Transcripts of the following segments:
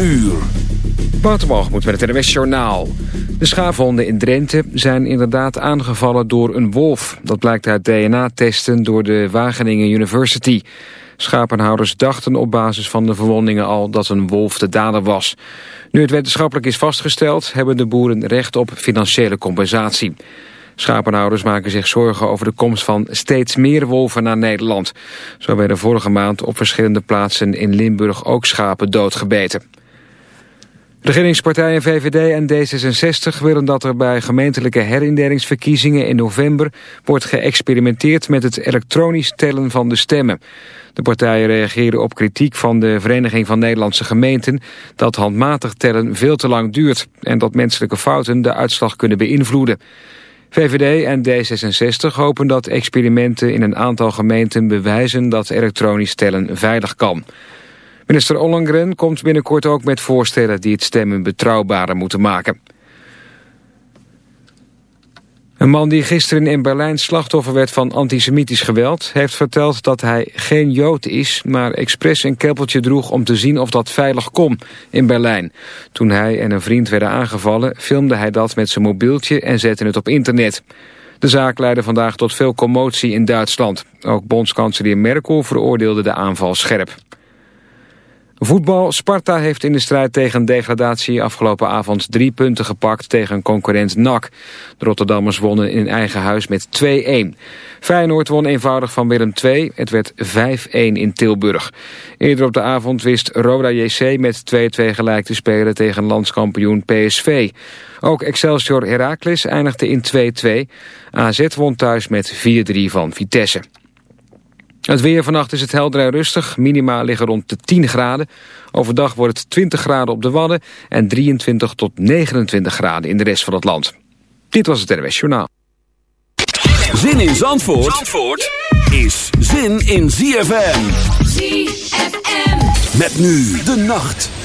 uur. moet met het NWS Journaal. De schaafhonden in Drenthe zijn inderdaad aangevallen door een wolf. Dat blijkt uit DNA-testen door de Wageningen University. Schapenhouders dachten op basis van de verwondingen al dat een wolf de dader was. Nu het wetenschappelijk is vastgesteld... hebben de boeren recht op financiële compensatie. Schapenhouders maken zich zorgen over de komst van steeds meer wolven naar Nederland. Zo werden vorige maand op verschillende plaatsen in Limburg ook schapen doodgebeten. Regeringspartijen VVD en D66 willen dat er bij gemeentelijke herindelingsverkiezingen in november wordt geëxperimenteerd met het elektronisch tellen van de stemmen. De partijen reageren op kritiek van de Vereniging van Nederlandse Gemeenten dat handmatig tellen veel te lang duurt en dat menselijke fouten de uitslag kunnen beïnvloeden. VVD en D66 hopen dat experimenten in een aantal gemeenten bewijzen dat elektronisch tellen veilig kan. Minister Ollengren komt binnenkort ook met voorstellen die het stemmen betrouwbaarder moeten maken. Een man die gisteren in Berlijn slachtoffer werd van antisemitisch geweld... heeft verteld dat hij geen Jood is, maar expres een keppeltje droeg... om te zien of dat veilig kon in Berlijn. Toen hij en een vriend werden aangevallen... filmde hij dat met zijn mobieltje en zette het op internet. De zaak leidde vandaag tot veel commotie in Duitsland. Ook bondskanselier Merkel veroordeelde de aanval scherp. Voetbal. Sparta heeft in de strijd tegen degradatie afgelopen avond drie punten gepakt tegen concurrent NAC. De Rotterdammers wonnen in eigen huis met 2-1. Feyenoord won eenvoudig van Willem II. Het werd 5-1 in Tilburg. Eerder op de avond wist Roda JC met 2-2 gelijk te spelen tegen landskampioen PSV. Ook Excelsior Heracles eindigde in 2-2. AZ won thuis met 4-3 van Vitesse. Het weer vannacht is het helder en rustig. Minima liggen rond de 10 graden. Overdag wordt het 20 graden op de Wadden... en 23 tot 29 graden in de rest van het land. Dit was het NWS Journaal. Zin in Zandvoort, Zandvoort is zin in ZFM. ZFM. Met nu de nacht.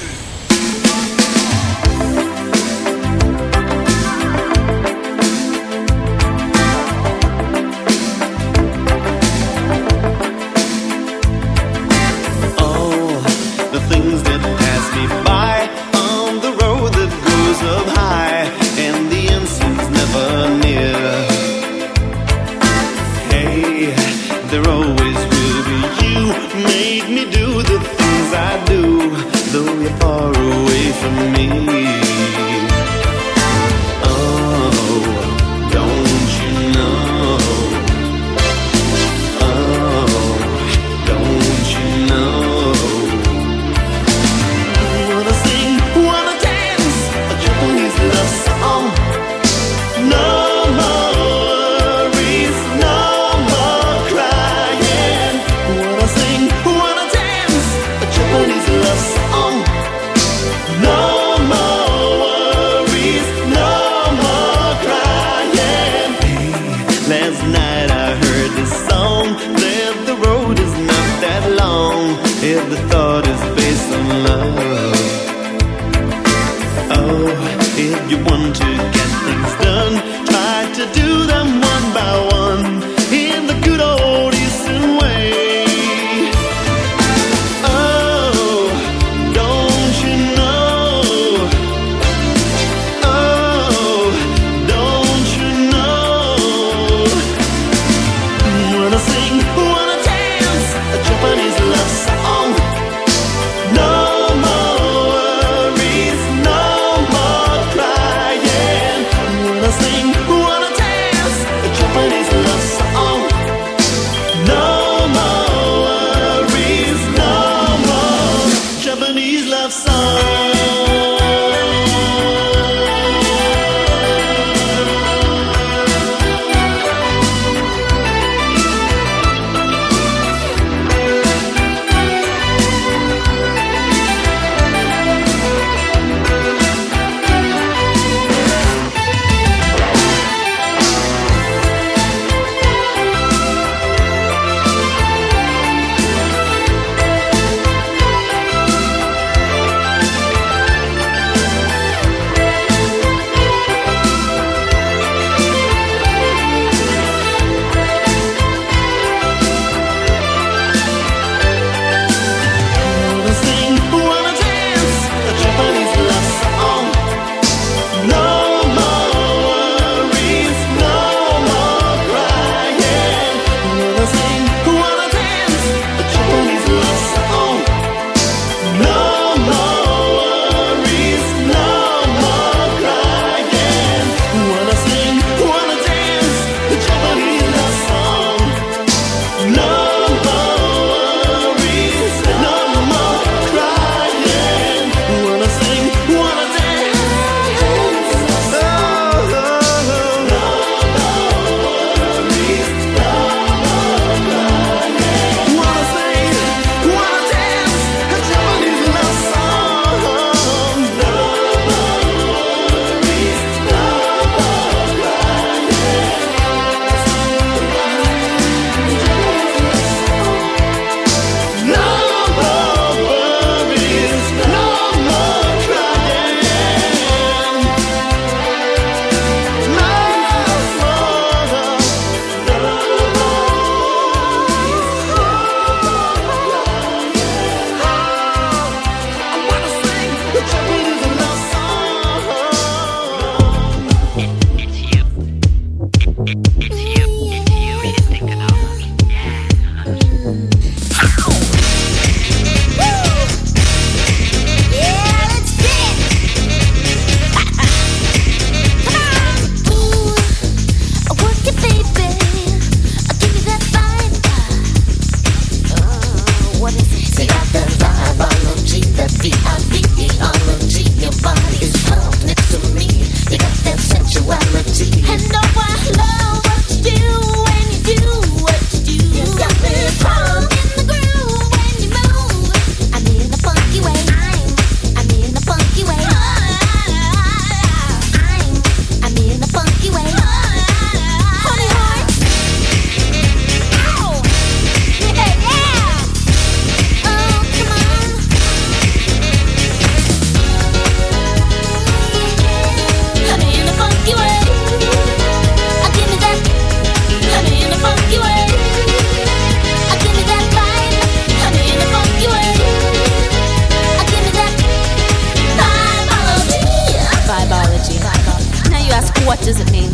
What does it mean?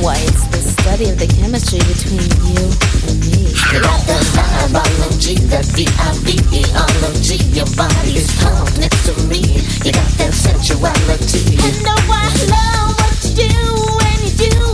Why, it's the study of the chemistry between you and me. Like the biology, that V-I-V-E-ology. Your body is calm next to me. You got that sensuality. And know I love what you do when you do